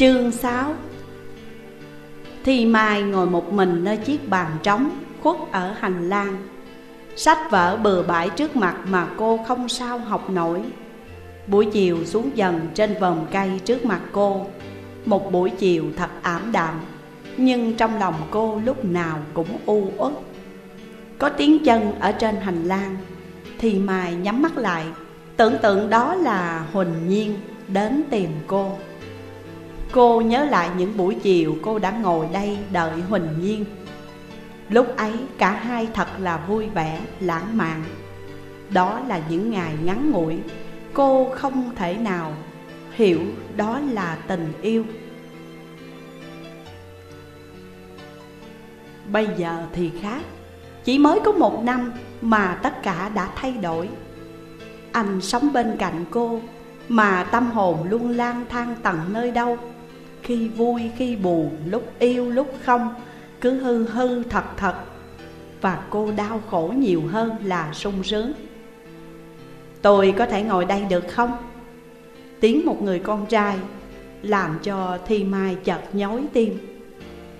Chương 6 Thi Mai ngồi một mình nơi chiếc bàn trống, khuất ở hành lang. Sách vở bừa bãi trước mặt mà cô không sao học nổi. Buổi chiều xuống dần trên vòm cây trước mặt cô. Một buổi chiều thật ảm đạm, Nhưng trong lòng cô lúc nào cũng u uất. Có tiếng chân ở trên hành lang. Thì Mai nhắm mắt lại, Tưởng tượng đó là Huỳnh Nhiên đến tìm cô. Cô nhớ lại những buổi chiều cô đã ngồi đây đợi Huỳnh Nhiên. Lúc ấy cả hai thật là vui vẻ, lãng mạn. Đó là những ngày ngắn ngủi Cô không thể nào hiểu đó là tình yêu. Bây giờ thì khác Chỉ mới có một năm mà tất cả đã thay đổi. Anh sống bên cạnh cô Mà tâm hồn luôn lang thang tận nơi đâu. Khi vui khi buồn, lúc yêu lúc không Cứ hư hư thật thật. Và cô đau khổ nhiều hơn là sung sướng. Tôi có thể ngồi đây được không? Tiếng một người con trai Làm cho Thi Mai chợt nhói tim.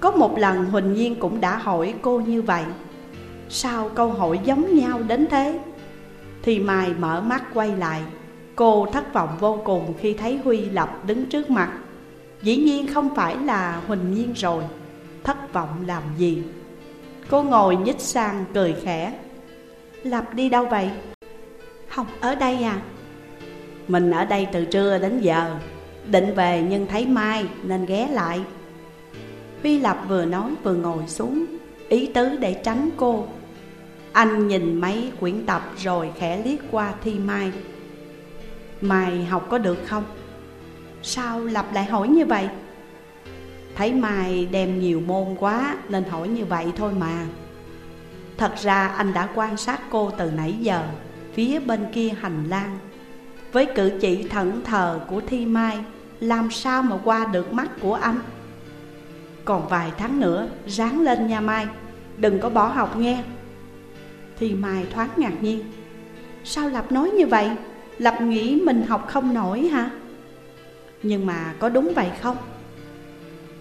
Có một lần Huỳnh Nhiên cũng đã hỏi cô như vậy. Sao câu hỏi giống nhau đến thế? Thi Mai mở mắt quay lại. Cô thất vọng vô cùng khi thấy Huy Lập đứng trước mặt. Dĩ nhiên không phải là Huỳnh Nhiên rồi. Thất vọng làm gì? Cô ngồi nhích sang cười khẽ. Lập đi đâu vậy? học ở đây à? Mình ở đây từ trưa đến giờ. Định về nhưng thấy Mai nên ghé lại. Huy Lập vừa nói vừa ngồi xuống, Ý tứ để tránh cô. Anh nhìn mấy quyển tập rồi khẽ liếc qua Thi Mai. Mai học có được không? Sao Lập lại hỏi như vậy? Thấy Mai đem nhiều môn quá, nên hỏi như vậy thôi mà Thật ra anh đã quan sát cô từ nãy giờ, Phía bên kia hành lang Với cử chỉ thẫn thờ của Thi Mai, Làm sao mà qua được mắt của anh Còn vài tháng nữa, ráng lên nha Mai, Đừng có bỏ học nghe Thi Mai thoáng ngạc nhiên Sao Lập nói như vậy? Lập nghĩ mình học không nổi hả? Nhưng mà có đúng vậy không?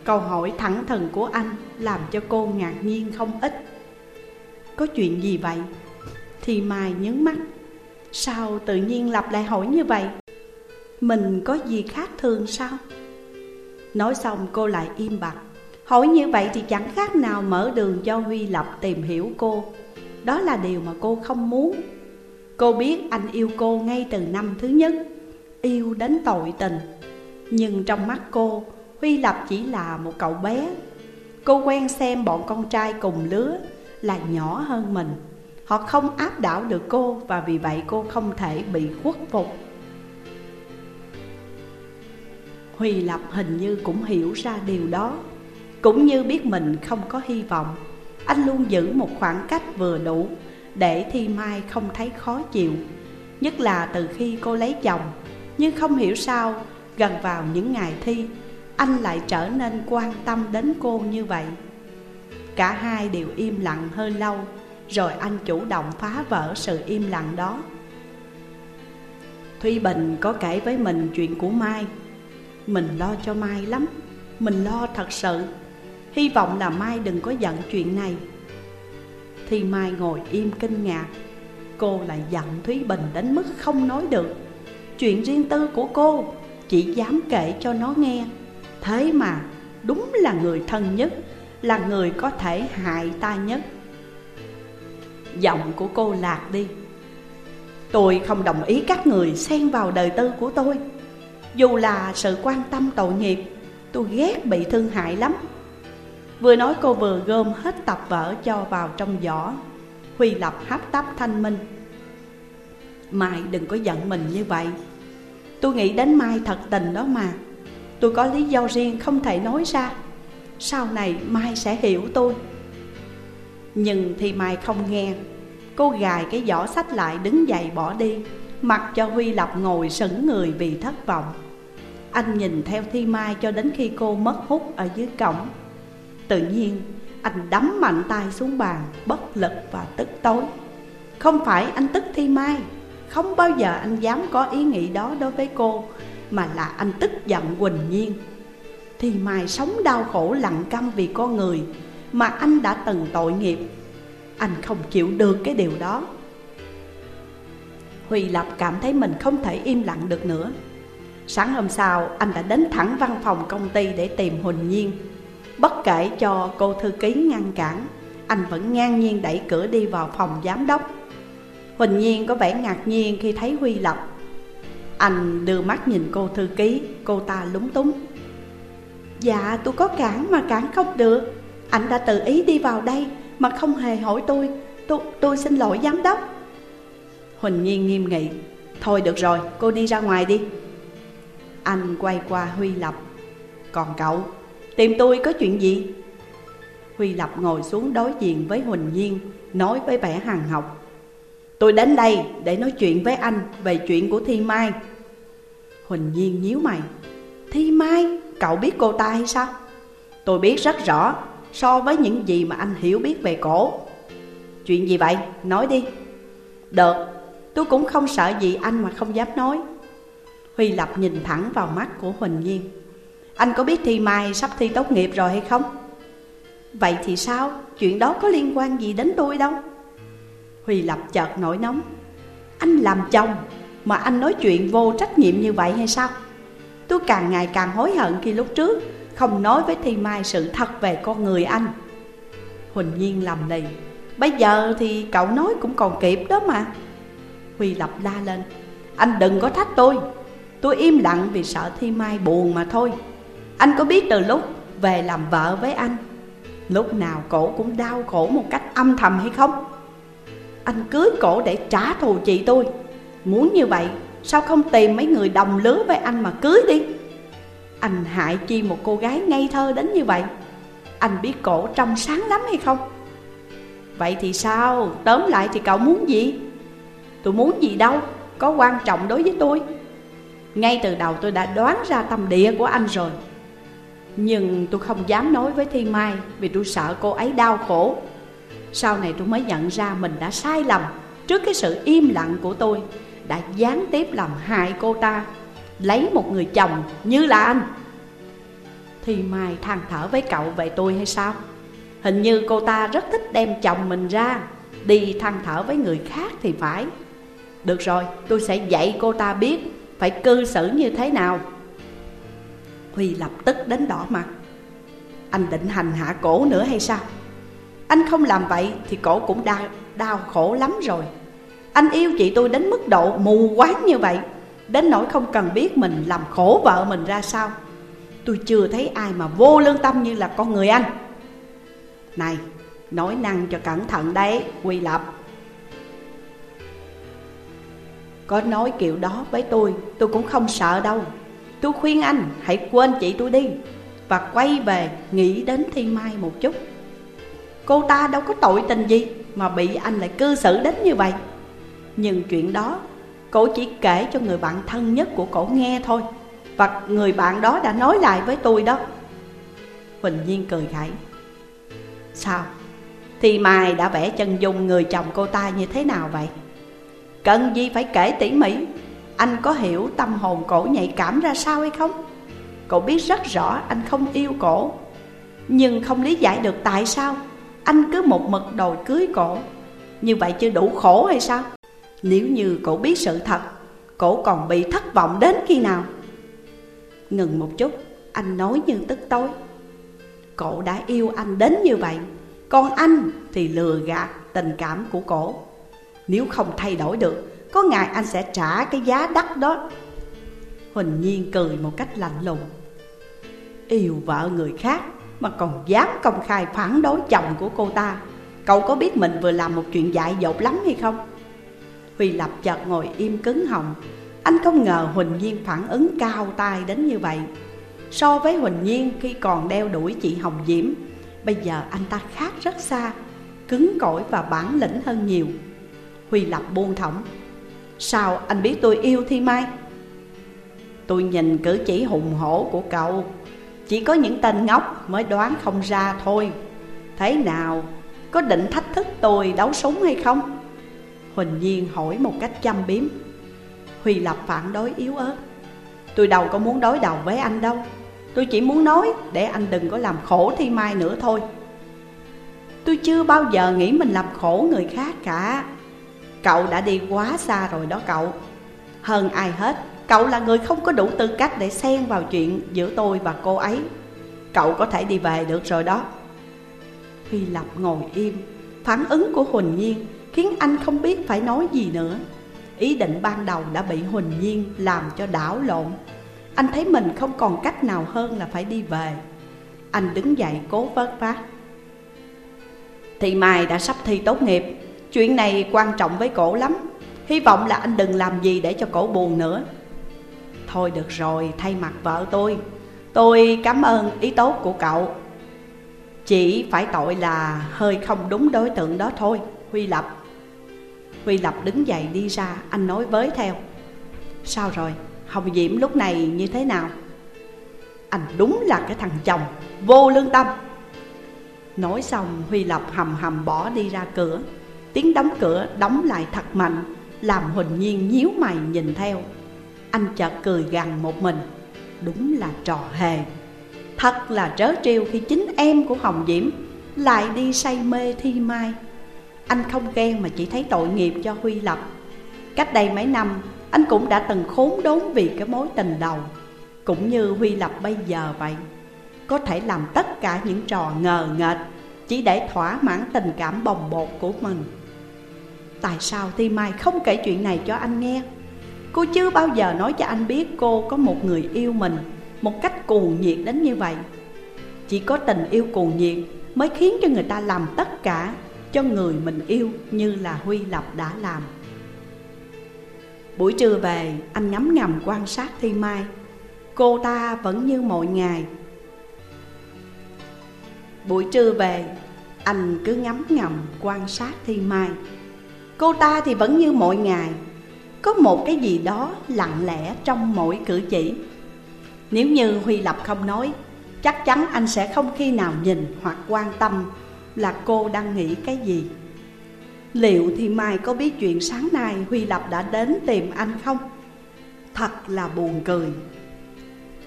Câu hỏi thẳng thừng của anh làm cho cô ngạc nhiên không ít Có chuyện gì vậy? Thì Mai nhấn mắt Sao tự nhiên lặp lại hỏi như vậy? Mình có gì khác thường sao? Nói xong cô lại im bặt Hỏi như vậy thì chẳng khác nào mở đường cho Huy Lập tìm hiểu cô Đó là điều mà cô không muốn Cô biết anh yêu cô ngay từ năm thứ nhất Yêu đến tội tình nhưng trong mắt cô, Huy Lập chỉ là một cậu bé. Cô quen xem bọn con trai cùng lứa là nhỏ hơn mình. Họ không áp đảo được cô và vì vậy cô không thể bị khuất phục. Huy Lập hình như cũng hiểu ra điều đó. Cũng như biết mình không có hy vọng, Anh luôn giữ một khoảng cách vừa đủ Để Thi Mai không thấy khó chịu. Nhất là từ khi cô lấy chồng, Nhưng không hiểu sao gần vào những ngày thi, anh lại trở nên quan tâm đến cô như vậy. Cả hai đều im lặng hơi lâu, Rồi anh chủ động phá vỡ sự im lặng đó. Thúy Bình có kể với mình chuyện của Mai. Mình lo cho Mai lắm, Mình lo thật sự. Hy vọng là Mai đừng có giận chuyện này. Thì Mai ngồi im kinh ngạc. Cô lại giận Thúy Bình đến mức không nói được. Chuyện riêng tư của cô chỉ dám kể cho nó nghe. Thế mà, đúng là người thân nhất, Là người có thể hại ta nhất. Giọng của cô lạc đi. Tôi không đồng ý các người xen vào đời tư của tôi. Dù là sự quan tâm tội nghiệp, Tôi ghét bị thương hại lắm. Vừa nói cô vừa gom hết tập vở cho vào trong giỏ, Huy Lập hấp tấp thanh minh. Mai đừng có giận mình như vậy. Tôi nghĩ đến Mai thật tình đó mà. Tôi có lý do riêng không thể nói ra. Sau này Mai sẽ hiểu tôi. Nhưng thì Mai không nghe. Cô gài cái giỏ sách lại đứng dậy bỏ đi. Mặc cho Huy Lập ngồi sững người vì thất vọng. Anh nhìn theo Thi Mai cho đến khi cô mất hút ở dưới cổng. Tự nhiên, anh đấm mạnh tay xuống bàn, Bất lực và tức tối. Không phải anh tức Thi Mai. Không bao giờ anh dám có ý nghĩ đó đối với cô, mà là anh tức giận Quỳnh Nhiên. Thì Mai sống đau khổ lặng căm vì con người Mà anh đã từng tội nghiệp. Anh không chịu được cái điều đó. Huy Lập cảm thấy mình không thể im lặng được nữa. Sáng hôm sau, anh đã đến thẳng văn phòng công ty để tìm Huỳnh Nhiên. Bất kể cho cô thư ký ngăn cản, Anh vẫn ngang nhiên đẩy cửa đi vào phòng giám đốc. Huỳnh Nhiên có vẻ ngạc nhiên khi thấy Huy Lập Anh đưa mắt nhìn cô thư ký, cô ta lúng túng. Dạ tôi có cản mà cản không được. Anh đã tự ý đi vào đây mà không hề hỏi tôi. Tôi, tôi xin lỗi giám đốc. Huỳnh Nhiên nghiêm nghị. Thôi được rồi, cô đi ra ngoài đi. Anh quay qua Huy Lập Còn cậu, tìm tôi có chuyện gì? Huy Lập ngồi xuống đối diện với Huỳnh Nhiên Nói với vẻ hàng học. Tôi đến đây để nói chuyện với anh về chuyện của Thi Mai Huỳnh Nhiên nhíu mày Thi Mai, cậu biết cô ta hay sao? Tôi biết rất rõ so với những gì mà anh hiểu biết về cổ Chuyện gì vậy? Nói đi Được, tôi cũng không sợ gì anh mà không dám nói Huy Lập nhìn thẳng vào mắt của Huỳnh Nhiên Anh có biết Thi Mai sắp thi tốt nghiệp rồi hay không? Vậy thì sao? Chuyện đó có liên quan gì đến tôi đâu Huy Lập chợt nổi nóng. Anh làm chồng mà anh nói chuyện vô trách nhiệm như vậy hay sao? Tôi càng ngày càng hối hận khi lúc trước Không nói với Thi Mai sự thật về con người anh. Huỳnh Nhiên lầm lì. Bây giờ thì cậu nói cũng còn kịp đó mà. Huy Lập la lên. Anh đừng có thách tôi. Tôi im lặng vì sợ Thi Mai buồn mà thôi. Anh có biết từ lúc về làm vợ với anh, Lúc nào cổ cũng đau khổ một cách âm thầm hay không? Anh cưới cổ để trả thù chị tôi. Muốn như vậy, Sao không tìm mấy người đồng lứa với anh mà cưới đi? Anh hại chi một cô gái ngây thơ đến như vậy? Anh biết cổ trong sáng lắm hay không? Vậy thì sao? Tóm lại thì cậu muốn gì? Tôi muốn gì đâu, Có quan trọng đối với tôi. Ngay từ đầu tôi đã đoán ra tâm địa của anh rồi. Nhưng tôi không dám nói với Thiên Mai Vì tôi sợ cô ấy đau khổ. Sau này tôi mới nhận ra mình đã sai lầm. Trước cái sự im lặng của tôi, Đã gián tiếp làm hại cô ta, Lấy một người chồng như là anh. Thì Mai than thở với cậu về tôi hay sao? Hình như cô ta rất thích đem chồng mình ra, Đi than thở với người khác thì phải. Được rồi, tôi sẽ dạy cô ta biết Phải cư xử như thế nào. Huy lập tức đến đỏ mặt. Anh định hành hạ cổ nữa hay sao? Anh không làm vậy thì cổ cũng đau, đau khổ lắm rồi. Anh yêu chị tôi đến mức độ mù quáng như vậy Đến nỗi không cần biết mình làm khổ vợ mình ra sao. Tôi chưa thấy ai mà vô lương tâm như là con người anh. Này, nói năng cho cẩn thận đấy, Quy Lập. Có nói kiểu đó với tôi, tôi cũng không sợ đâu. Tôi khuyên anh hãy quên chị tôi đi Và quay về nghĩ đến Thi Mai một chút. Cô ta đâu có tội tình gì mà bị anh lại cư xử đến như vậy. Nhưng chuyện đó Cổ chỉ kể cho người bạn thân nhất của cổ nghe thôi. Và người bạn đó đã nói lại với tôi đó. Huỳnh Nhiên cười khẩy Sao? Thì Mai đã vẽ chân dung người chồng cô ta như thế nào vậy? Cần gì phải kể tỉ mỉ? Anh có hiểu tâm hồn cổ nhạy cảm ra sao hay không? Cậu biết rất rõ anh không yêu cổ. Nhưng không lý giải được tại sao. Anh cứ một mực đòi cưới cổ. Như vậy chưa đủ khổ hay sao? Nếu như cổ biết sự thật, Cổ còn bị thất vọng đến khi nào? Ngừng một chút, Anh nói như tức tối. Cổ đã yêu anh đến như vậy, Còn anh thì lừa gạt tình cảm của cổ. Nếu không thay đổi được, Có ngày anh sẽ trả cái giá đắt đó. Huỳnh Nhiên cười một cách lạnh lùng. Yêu vợ người khác mà còn dám công khai phản đối chồng của cô ta. Cậu có biết mình vừa làm một chuyện dại dột lắm hay không? Huy Lập chợt ngồi im cứng họng. Anh không ngờ Huỳnh Nhiên phản ứng cao tay đến như vậy. So với Huỳnh Nhiên khi còn đeo đuổi chị Hồng Diễm, Bây giờ anh ta khác rất xa, Cứng cỏi và bản lĩnh hơn nhiều. Huy Lập buông thõng. Sao anh biết tôi yêu Thi Mai? Tôi nhìn cử chỉ hùng hổ của cậu. Chỉ có những tên ngốc mới đoán không ra thôi. Thế nào, có định thách thức tôi đấu súng hay không? Huỳnh Nhiên hỏi một cách chăm biếm. Huy Lập phản đối yếu ớt. Tôi đâu có muốn đối đầu với anh đâu. Tôi chỉ muốn nói để anh đừng có làm khổ Thi Mai nữa thôi. Tôi chưa bao giờ nghĩ mình làm khổ người khác cả. Cậu đã đi quá xa rồi đó cậu. Hơn ai hết Cậu là người không có đủ tư cách để xen vào chuyện giữa tôi và cô ấy. Cậu có thể đi về được rồi đó. Huy Lập ngồi im. Phản ứng của Huỳnh Nhiên khiến anh không biết phải nói gì nữa. Ý định ban đầu đã bị Huỳnh Nhiên làm cho đảo lộn. Anh thấy mình không còn cách nào hơn là phải đi về. Anh đứng dậy cố vớt vát. Thì Mai đã sắp thi tốt nghiệp. Chuyện này quan trọng với cổ lắm. Hy vọng là anh đừng làm gì để cho cổ buồn nữa. Thôi được rồi, thay mặt vợ tôi. Tôi cảm ơn ý tốt của cậu. Chỉ phải tội là hơi không đúng đối tượng đó thôi Huy Lập. Huy Lập đứng dậy đi ra, anh nói với theo. Sao rồi, Hồng Diễm lúc này như thế nào? Anh đúng là cái thằng chồng, vô lương tâm. Nói xong Huy Lập hầm hầm bỏ đi ra cửa. Tiếng đóng cửa đóng lại thật mạnh Làm Huỳnh Nhiên nhíu mày nhìn theo. Anh chợt cười gằn một mình. Đúng là trò hề. Thật là trớ trêu khi chính em của Hồng Diễm Lại đi say mê thi mai. Anh không ghen mà chỉ thấy tội nghiệp cho Huy Lập. Cách đây mấy năm, Anh cũng đã từng khốn đốn vì cái mối tình đầu. Cũng như Huy Lập bây giờ vậy. Có thể làm tất cả những trò ngờ nghệch Chỉ để thỏa mãn tình cảm bồng bột của mình. Tại sao thi Mai không kể chuyện này cho anh nghe? Cô chưa bao giờ nói cho anh biết cô có một người yêu mình Một cách cuồng nhiệt đến như vậy. Chỉ có tình yêu cuồng nhiệt mới khiến cho người ta làm tất cả Cho người mình yêu như là Huy Lập đã làm. Buổi trưa về, anh ngắm ngầm quan sát Thi Mai. Cô ta vẫn như mọi ngày. Buổi trưa về, anh cứ ngắm ngầm quan sát Thi Mai. Cô ta thì vẫn như mọi ngày. Có một cái gì đó lặng lẽ trong mỗi cử chỉ. Nếu như Huy Lập không nói, Chắc chắn anh sẽ không khi nào nhìn hoặc quan tâm Là cô đang nghĩ cái gì. Liệu thì Mai có biết chuyện sáng nay Huy Lập đã đến tìm anh không? Thật là buồn cười.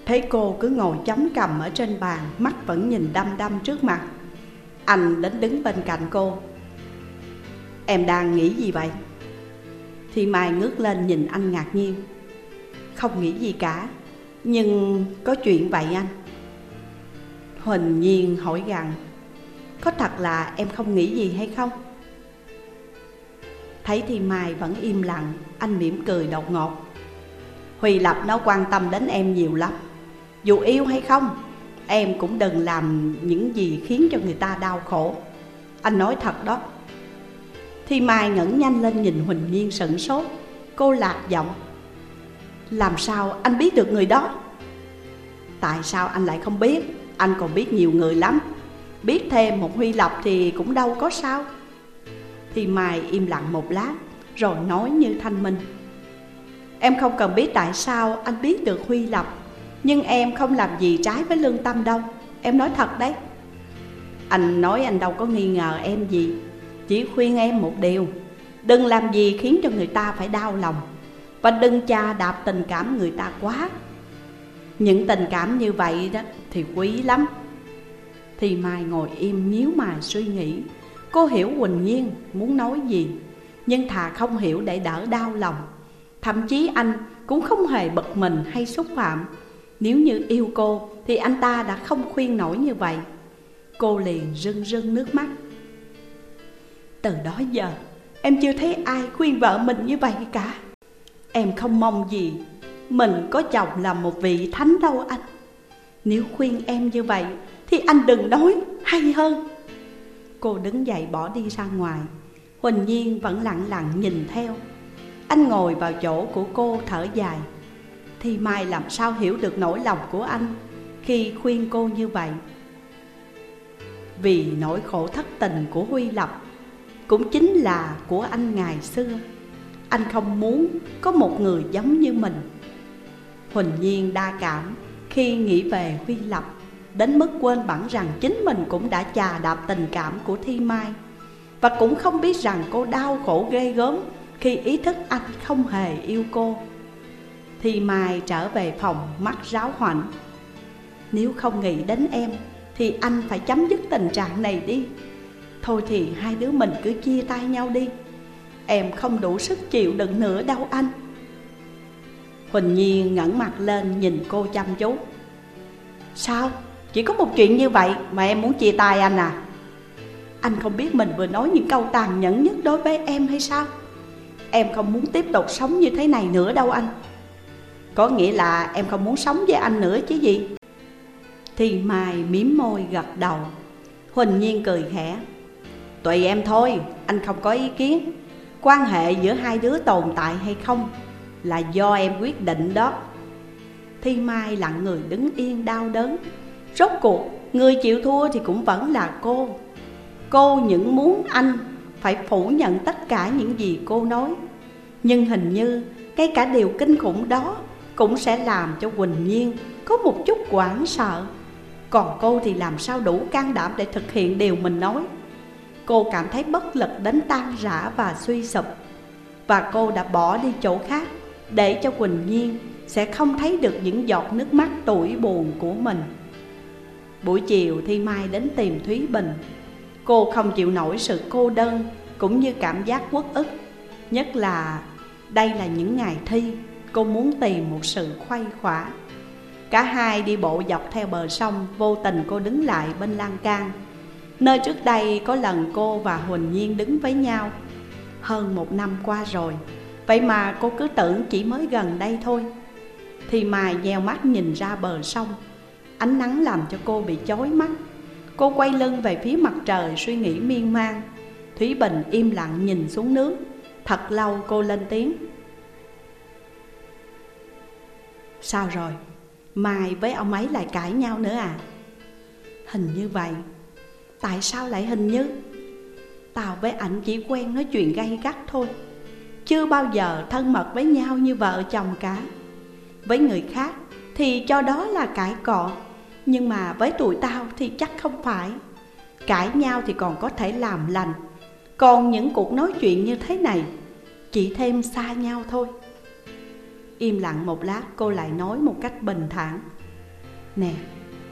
Thấy cô cứ ngồi chống cầm ở trên bàn, Mắt vẫn nhìn đăm đăm trước mặt. Anh đến đứng bên cạnh cô. Em đang nghĩ gì vậy? Thì Mai ngước lên nhìn anh ngạc nhiên. Không nghĩ gì cả, Nhưng có chuyện vậy anh. Huỳnh Nhiên hỏi rằng, Có thật là em không nghĩ gì hay không? Thấy thì Mai vẫn im lặng, Anh mỉm cười đột ngột. Huy Lập nó quan tâm đến em nhiều lắm, Dù yêu hay không, Em cũng đừng làm những gì khiến cho người ta đau khổ. Anh nói thật đó thì Mai ngẩng nhanh lên nhìn Huỳnh Nhiên sững sốt. Cô lạc giọng, Làm sao anh biết được người đó? Tại sao anh lại không biết? Anh còn biết nhiều người lắm. Biết thêm một Huy Lập thì cũng đâu có sao. Thì Mai im lặng một lát, Rồi nói như thanh minh, Em không cần biết tại sao anh biết được Huy Lập Nhưng em không làm gì trái với lương tâm đâu. Em nói thật đấy. Anh nói anh đâu có nghi ngờ em gì chỉ khuyên em một điều, Đừng làm gì khiến cho người ta phải đau lòng, Và đừng cha đạp tình cảm người ta quá. Những tình cảm như vậy đó thì quý lắm. Thì Mai ngồi im nhíu mày suy nghĩ, Cô hiểu Quỳnh Nhiên muốn nói gì? Nhưng thà không hiểu để đỡ đau lòng. Thậm chí anh cũng không hề bực mình hay xúc phạm. Nếu như yêu cô thì anh ta đã không khuyên nổi như vậy. Cô liền rưng rưng nước mắt từ đó giờ. Em chưa thấy ai khuyên vợ mình như vậy cả. Em không mong gì. Mình có chồng là một vị thánh đâu anh. Nếu khuyên em như vậy, Thì anh đừng nói hay hơn. Cô đứng dậy bỏ đi ra ngoài. Huỳnh Nhiên vẫn lặng lặng nhìn theo. Anh ngồi vào chỗ của cô thở dài. Thì Mai làm sao hiểu được nỗi lòng của anh Khi khuyên cô như vậy? Vì nỗi khổ thất tình của Huy Lập cũng chính là của anh ngày xưa. Anh không muốn có một người giống như mình. Huỳnh Nhiên đa cảm khi nghĩ về Huy Lập, Đến mức quên bẵng rằng chính mình cũng đã chà đạp tình cảm của Thi Mai. Và cũng không biết rằng cô đau khổ ghê gớm Khi ý thức anh không hề yêu cô. Thi Mai trở về phòng mắt ráo hoảnh. Nếu không nghĩ đến em, Thì anh phải chấm dứt tình trạng này đi. Thôi thì hai đứa mình cứ chia tay nhau đi. Em không đủ sức chịu đựng nữa đâu anh. Huỳnh Nhi ngẩng mặt lên nhìn cô chăm chú. Sao? Chỉ có một chuyện như vậy mà em muốn chia tay anh à? Anh không biết mình vừa nói những câu tàn nhẫn nhất đối với em hay sao? Em không muốn tiếp tục sống như thế này nữa đâu anh. Có nghĩa là em không muốn sống với anh nữa chứ gì? Thì Mai miếm môi gật đầu. Huỳnh Nhiên cười khẽ. Tùy em thôi, anh không có ý kiến. Quan hệ giữa hai đứa tồn tại hay không Là do em quyết định đó. Thi Mai lặng người đứng yên đau đớn. Rốt cuộc, người chịu thua thì cũng vẫn là cô. Cô những muốn anh phải phủ nhận tất cả những gì cô nói. Nhưng hình như cái cả điều kinh khủng đó Cũng sẽ làm cho Quỳnh Nhiên có một chút quảng sợ. Còn cô thì làm sao đủ can đảm để thực hiện điều mình nói? Cô cảm thấy bất lực đến tan rã và suy sụp. Và cô đã bỏ đi chỗ khác, Để cho Quỳnh Nhiên sẽ không thấy được những giọt nước mắt tuổi buồn của mình. Buổi chiều Thi Mai đến tìm Thúy Bình. Cô không chịu nổi sự cô đơn cũng như cảm giác uất ức, Nhất là đây là những ngày thi, Cô muốn tìm một sự khuây khỏa. Cả hai đi bộ dọc theo bờ sông, Vô tình cô đứng lại bên lan can. Nơi trước đây có lần cô và Huỳnh Nhiên đứng với nhau Hơn một năm qua rồi. Vậy mà cô cứ tưởng chỉ mới gần đây thôi. Thì mà nheo mắt nhìn ra bờ sông. Ánh nắng làm cho cô bị chói mắt. Cô quay lưng về phía mặt trời suy nghĩ miên man. Thúy Bình im lặng nhìn xuống nước Thật lâu cô lên tiếng. Sao rồi? Mai với ông ấy lại cãi nhau nữa à? Hình như vậy. Tại sao lại hình như? Tao với ảnh chỉ quen nói chuyện gay gắt thôi. Chưa bao giờ thân mật với nhau như vợ chồng cả. Với người khác thì cho đó là cãi cọ, Nhưng mà với tụi tao thì chắc không phải. Cãi nhau thì còn có thể làm lành. Còn những cuộc nói chuyện như thế này, Chỉ thêm xa nhau thôi. Im lặng một lát, cô lại nói một cách bình thản. Nè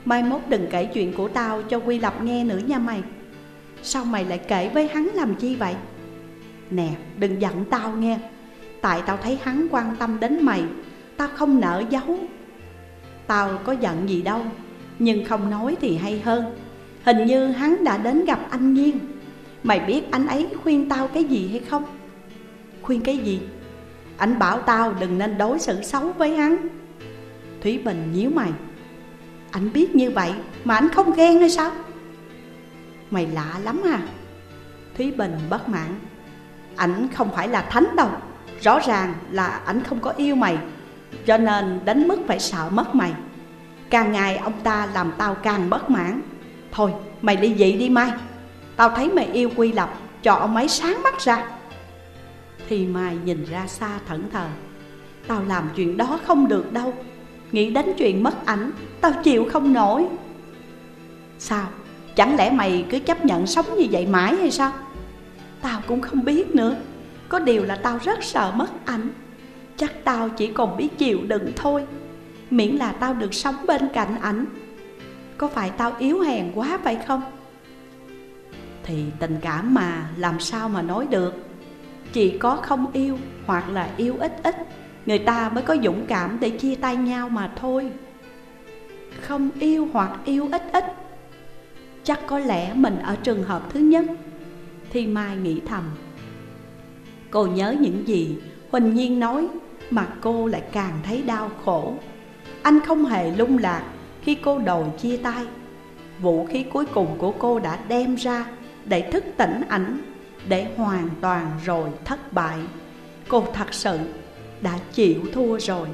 Mai mốt đừng kể chuyện của tao cho Quy Lập nghe nữa nha mày. Sao mày lại kể với hắn làm chi vậy? Nè, đừng giận tao nghe. Tại tao thấy hắn quan tâm đến mày, Tao không nỡ giấu. Tao có giận gì đâu, Nhưng không nói thì hay hơn. Hình như hắn đã đến gặp anh Nhiên. Mày biết anh ấy khuyên tao cái gì hay không? Khuyên cái gì? Anh bảo tao đừng nên đối xử xấu với hắn. Thúy Bình nhíu mày anh biết như vậy mà anh không ghen hay sao? Mày lạ lắm à. Thúy Bình bất mãn. Ảnh không phải là thánh đâu. Rõ ràng là ảnh không có yêu mày, Cho nên đến mức phải sợ mất mày. Càng ngày ông ta làm tao càng bất mãn. Thôi, mày ly dị đi Mai. Tao thấy mày yêu Quy Lập Cho ông ấy sáng mắt ra. Thì Mai nhìn ra xa thẫn thờ. Tao làm chuyện đó không được đâu. Nghĩ đến chuyện mất ảnh, Tao chịu không nổi. Sao? Chẳng lẽ mày cứ chấp nhận sống như vậy mãi hay sao? Tao cũng không biết nữa. Có điều là tao rất sợ mất ảnh. Chắc tao chỉ còn biết chịu đựng thôi. Miễn là tao được sống bên cạnh ảnh. Có phải tao yếu hèn quá phải không? Thì tình cảm mà, làm sao mà nói được? Chỉ có không yêu hoặc là yêu ít ít. Người ta mới có dũng cảm để chia tay nhau mà thôi. Không yêu hoặc yêu ít ít, Chắc có lẽ mình ở trường hợp thứ nhất Thi Mai nghĩ thầm. Cô nhớ những gì Huỳnh Nhiên nói Mà cô lại càng thấy đau khổ. Anh không hề lung lạc khi cô đòi chia tay. Vũ khí cuối cùng của cô đã đem ra Để thức tỉnh ảnh, Để hoàn toàn rồi thất bại. Cô thật sự đã chịu thua rồi.